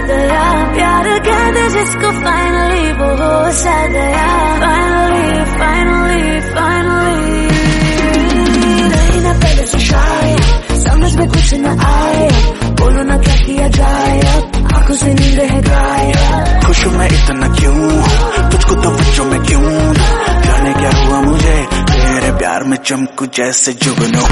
गया। प्यार कहते जिसको फाइनली वो हो सा गया फाइनली फाइनली फाइनली नहीं ना पहले से शाय समझ में कुछ न आए। बोलो ना क्या किया जाए, आँखों से नींद है गायब। खुश मैं इतना क्यों? तुझको तो बच्चों में क्यों? जाने क्या हुआ मुझे? तेरे प्यार में चमकू जैसे जुगनू।